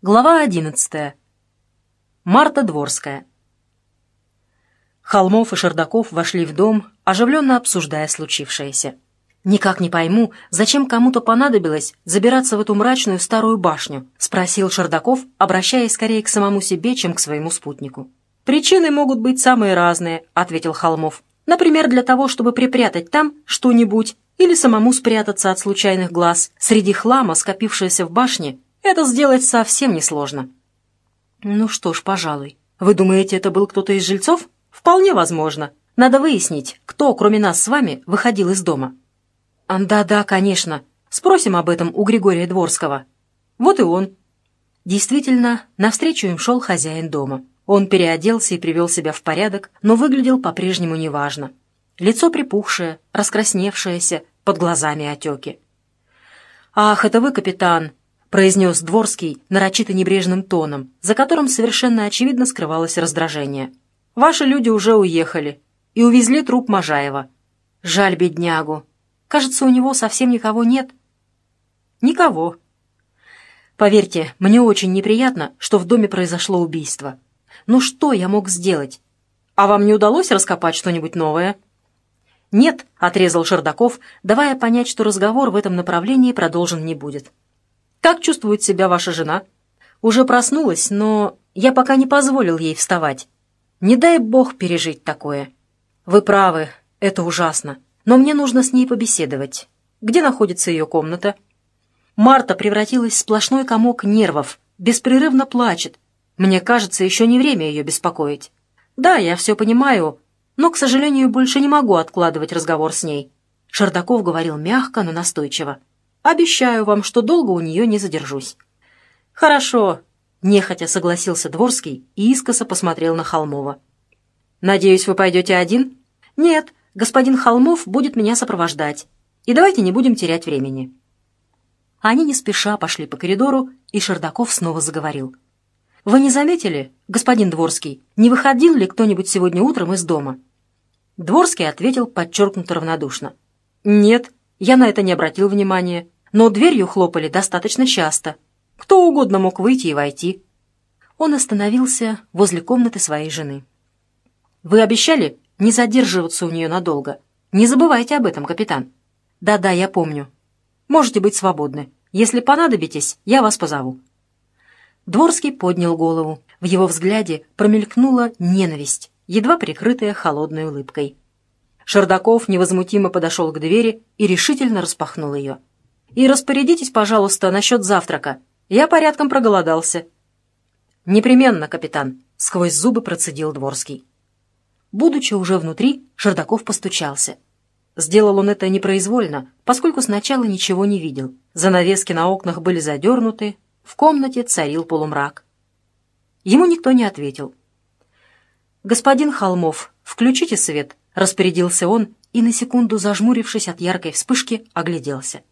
Глава одиннадцатая. Марта Дворская. Холмов и Шердаков вошли в дом, оживленно обсуждая случившееся. «Никак не пойму, зачем кому-то понадобилось забираться в эту мрачную старую башню?» — спросил Шердаков, обращаясь скорее к самому себе, чем к своему спутнику. «Причины могут быть самые разные», — ответил Холмов. «Например, для того, чтобы припрятать там что-нибудь или самому спрятаться от случайных глаз среди хлама, скопившегося в башне это сделать совсем несложно. Ну что ж, пожалуй. Вы думаете, это был кто-то из жильцов? Вполне возможно. Надо выяснить, кто, кроме нас с вами, выходил из дома. Да-да, конечно. Спросим об этом у Григория Дворского. Вот и он. Действительно, навстречу им шел хозяин дома. Он переоделся и привел себя в порядок, но выглядел по-прежнему неважно. Лицо припухшее, раскрасневшееся, под глазами отеки. «Ах, это вы, капитан!» — произнес Дворский нарочито небрежным тоном, за которым совершенно очевидно скрывалось раздражение. «Ваши люди уже уехали и увезли труп Можаева. Жаль беднягу. Кажется, у него совсем никого нет». «Никого». «Поверьте, мне очень неприятно, что в доме произошло убийство. Но что я мог сделать? А вам не удалось раскопать что-нибудь новое?» «Нет», — отрезал Шердаков, давая понять, что разговор в этом направлении продолжен не будет. Как чувствует себя ваша жена? Уже проснулась, но я пока не позволил ей вставать. Не дай бог пережить такое. Вы правы, это ужасно. Но мне нужно с ней побеседовать. Где находится ее комната? Марта превратилась в сплошной комок нервов, беспрерывно плачет. Мне кажется, еще не время ее беспокоить. Да, я все понимаю, но, к сожалению, больше не могу откладывать разговор с ней. Шардаков говорил мягко, но настойчиво. Обещаю вам, что долго у нее не задержусь». «Хорошо», — нехотя согласился Дворский и искоса посмотрел на Холмова. «Надеюсь, вы пойдете один?» «Нет, господин Холмов будет меня сопровождать. И давайте не будем терять времени». Они не спеша пошли по коридору, и Шердаков снова заговорил. «Вы не заметили, господин Дворский, не выходил ли кто-нибудь сегодня утром из дома?» Дворский ответил подчеркнуто равнодушно. «Нет, я на это не обратил внимания, но дверью хлопали достаточно часто. Кто угодно мог выйти и войти. Он остановился возле комнаты своей жены. «Вы обещали не задерживаться у нее надолго. Не забывайте об этом, капитан». «Да-да, я помню. Можете быть свободны. Если понадобитесь, я вас позову». Дворский поднял голову. В его взгляде промелькнула ненависть, едва прикрытая холодной улыбкой. Шардаков невозмутимо подошел к двери и решительно распахнул ее. «И распорядитесь, пожалуйста, насчет завтрака. Я порядком проголодался». «Непременно, капитан», — сквозь зубы процедил Дворский. Будучи уже внутри, Шардаков постучался. Сделал он это непроизвольно, поскольку сначала ничего не видел. Занавески на окнах были задернуты, в комнате царил полумрак. Ему никто не ответил. «Господин Холмов, включите свет», Распорядился он и, на секунду зажмурившись от яркой вспышки, огляделся.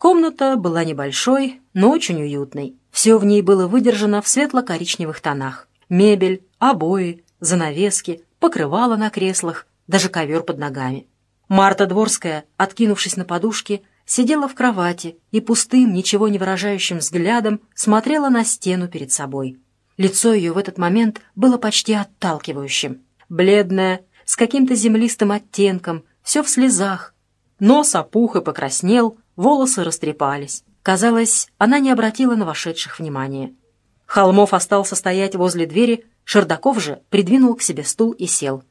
Комната была небольшой, но очень уютной. Все в ней было выдержано в светло-коричневых тонах. Мебель, обои, занавески, покрывало на креслах, даже ковер под ногами. Марта Дворская, откинувшись на подушке, сидела в кровати и пустым, ничего не выражающим взглядом смотрела на стену перед собой. Лицо ее в этот момент было почти отталкивающим. Бледное, с каким-то землистым оттенком, все в слезах. Нос опух и покраснел, волосы растрепались. Казалось, она не обратила на вошедших внимания. Холмов остался стоять возле двери, Шердаков же придвинул к себе стул и сел.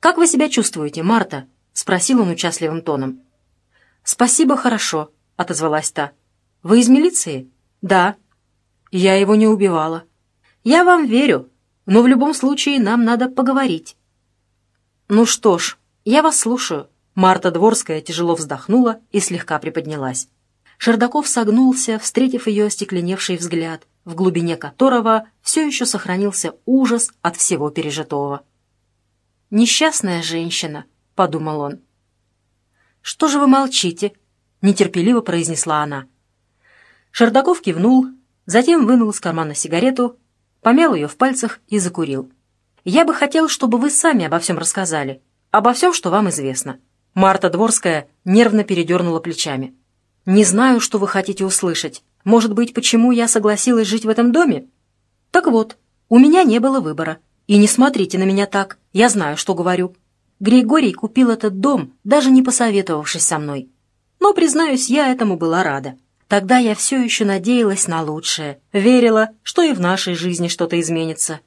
«Как вы себя чувствуете, Марта?» — спросил он участливым тоном. «Спасибо, хорошо», — отозвалась та. «Вы из милиции?» «Да». «Я его не убивала». «Я вам верю, но в любом случае нам надо поговорить». «Ну что ж, я вас слушаю». Марта Дворская тяжело вздохнула и слегка приподнялась. Шердаков согнулся, встретив ее остекленевший взгляд, в глубине которого все еще сохранился ужас от всего пережитого. «Несчастная женщина», — подумал он. «Что же вы молчите?» — нетерпеливо произнесла она. Шердаков кивнул, затем вынул из кармана сигарету, помял ее в пальцах и закурил. Я бы хотел, чтобы вы сами обо всем рассказали. Обо всем, что вам известно». Марта Дворская нервно передернула плечами. «Не знаю, что вы хотите услышать. Может быть, почему я согласилась жить в этом доме? Так вот, у меня не было выбора. И не смотрите на меня так, я знаю, что говорю. Григорий купил этот дом, даже не посоветовавшись со мной. Но, признаюсь, я этому была рада. Тогда я все еще надеялась на лучшее, верила, что и в нашей жизни что-то изменится.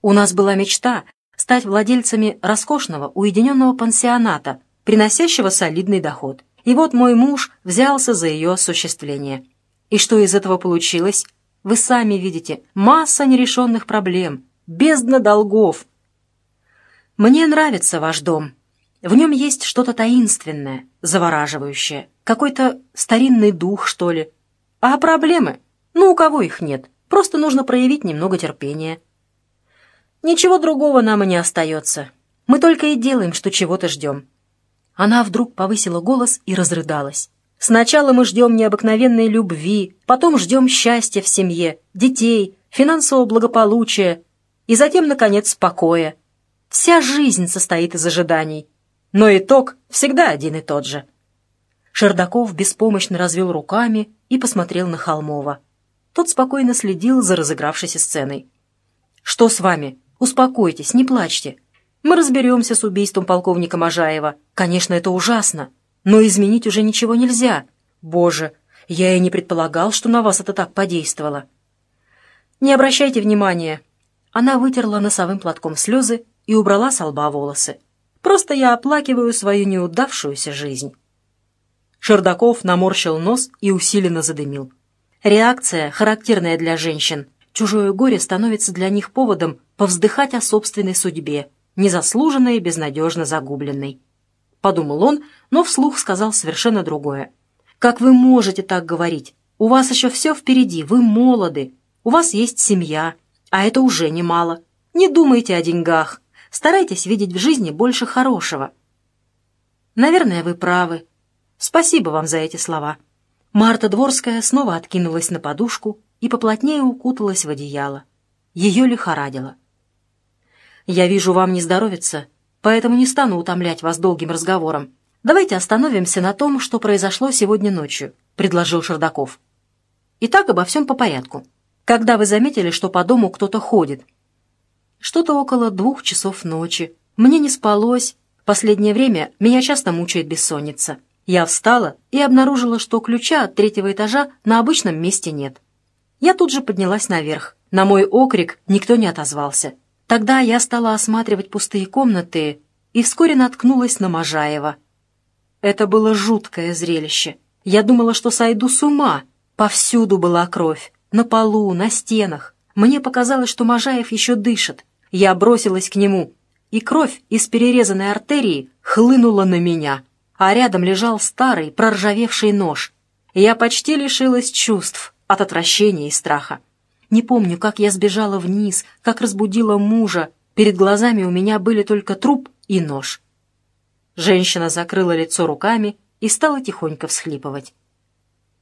У нас была мечта стать владельцами роскошного уединенного пансионата, приносящего солидный доход. И вот мой муж взялся за ее осуществление. И что из этого получилось? Вы сами видите, масса нерешенных проблем, бездна долгов. Мне нравится ваш дом. В нем есть что-то таинственное, завораживающее, какой-то старинный дух, что ли. А проблемы? Ну, у кого их нет? Просто нужно проявить немного терпения. Ничего другого нам и не остается. Мы только и делаем, что чего-то ждем. Она вдруг повысила голос и разрыдалась. Сначала мы ждем необыкновенной любви, потом ждем счастья в семье, детей, финансового благополучия и затем, наконец, покоя. Вся жизнь состоит из ожиданий, но итог всегда один и тот же. Шердаков беспомощно развел руками и посмотрел на Холмова. Тот спокойно следил за разыгравшейся сценой. «Что с вами? Успокойтесь, не плачьте. Мы разберемся с убийством полковника Можаева. Конечно, это ужасно, но изменить уже ничего нельзя. Боже, я и не предполагал, что на вас это так подействовало. Не обращайте внимания. Она вытерла носовым платком слезы и убрала с лба волосы. Просто я оплакиваю свою неудавшуюся жизнь. Шердаков наморщил нос и усиленно задымил. Реакция, характерная для женщин, чужое горе становится для них поводом повздыхать о собственной судьбе, незаслуженно и безнадежно загубленной. Подумал он, но вслух сказал совершенно другое. «Как вы можете так говорить? У вас еще все впереди, вы молоды, у вас есть семья, а это уже немало. Не думайте о деньгах, старайтесь видеть в жизни больше хорошего». «Наверное, вы правы. Спасибо вам за эти слова». Марта Дворская снова откинулась на подушку и поплотнее укуталась в одеяло. Ее лихорадило. «Я вижу, вам не здоровится, поэтому не стану утомлять вас долгим разговором. Давайте остановимся на том, что произошло сегодня ночью», — предложил Шердаков. «Итак, обо всем по порядку. Когда вы заметили, что по дому кто-то ходит?» «Что-то около двух часов ночи. Мне не спалось. Последнее время меня часто мучает бессонница. Я встала и обнаружила, что ключа от третьего этажа на обычном месте нет. Я тут же поднялась наверх. На мой окрик никто не отозвался. Тогда я стала осматривать пустые комнаты и вскоре наткнулась на Можаева. Это было жуткое зрелище. Я думала, что сойду с ума. Повсюду была кровь. На полу, на стенах. Мне показалось, что Можаев еще дышит. Я бросилась к нему, и кровь из перерезанной артерии хлынула на меня, а рядом лежал старый проржавевший нож. Я почти лишилась чувств от отвращения и страха. Не помню, как я сбежала вниз, как разбудила мужа. Перед глазами у меня были только труп и нож. Женщина закрыла лицо руками и стала тихонько всхлипывать.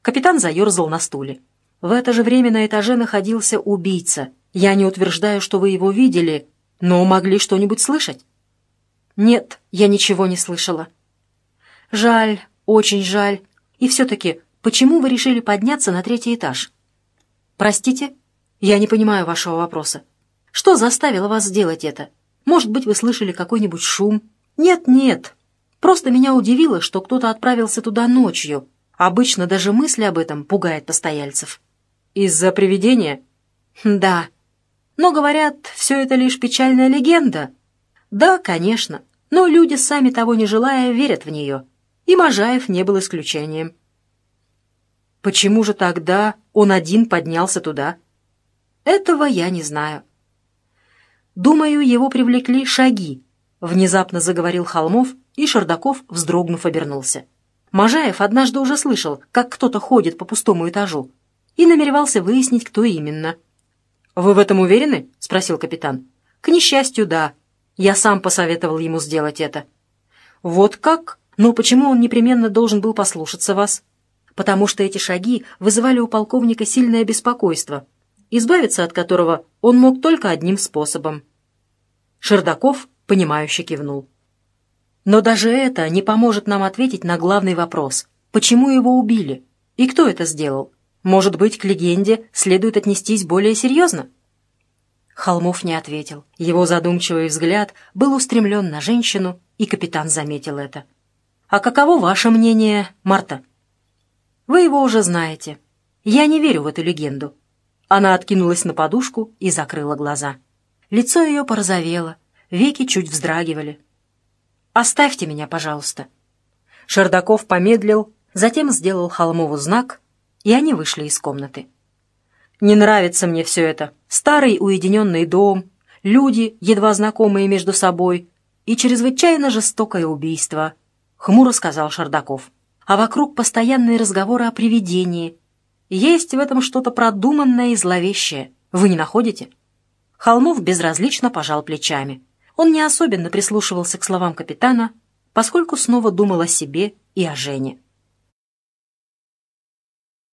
Капитан заерзал на стуле. В это же время на этаже находился убийца. Я не утверждаю, что вы его видели, но могли что-нибудь слышать? Нет, я ничего не слышала. Жаль, очень жаль. И все-таки Почему вы решили подняться на третий этаж? Простите, я не понимаю вашего вопроса. Что заставило вас сделать это? Может быть, вы слышали какой-нибудь шум? Нет, нет. Просто меня удивило, что кто-то отправился туда ночью. Обычно даже мысль об этом пугает постояльцев. Из-за привидения? Да. Но, говорят, все это лишь печальная легенда. Да, конечно. Но люди, сами того не желая, верят в нее. И Можаев не был исключением. Почему же тогда он один поднялся туда? Этого я не знаю. Думаю, его привлекли шаги. Внезапно заговорил Холмов, и Шардаков, вздрогнув, обернулся. Можаев однажды уже слышал, как кто-то ходит по пустому этажу, и намеревался выяснить, кто именно. «Вы в этом уверены?» — спросил капитан. «К несчастью, да. Я сам посоветовал ему сделать это». «Вот как? Но почему он непременно должен был послушаться вас?» потому что эти шаги вызывали у полковника сильное беспокойство, избавиться от которого он мог только одним способом. Шердаков, понимающе кивнул. Но даже это не поможет нам ответить на главный вопрос. Почему его убили? И кто это сделал? Может быть, к легенде следует отнестись более серьезно?» Холмов не ответил. Его задумчивый взгляд был устремлен на женщину, и капитан заметил это. «А каково ваше мнение, Марта?» «Вы его уже знаете. Я не верю в эту легенду». Она откинулась на подушку и закрыла глаза. Лицо ее порозовело, веки чуть вздрагивали. «Оставьте меня, пожалуйста». Шердаков помедлил, затем сделал Холмову знак, и они вышли из комнаты. «Не нравится мне все это. Старый уединенный дом, люди, едва знакомые между собой, и чрезвычайно жестокое убийство», — хмуро сказал Шардаков. «А вокруг постоянные разговоры о привидении. Есть в этом что-то продуманное и зловещее. Вы не находите?» Холмов безразлично пожал плечами. Он не особенно прислушивался к словам капитана, поскольку снова думал о себе и о Жене.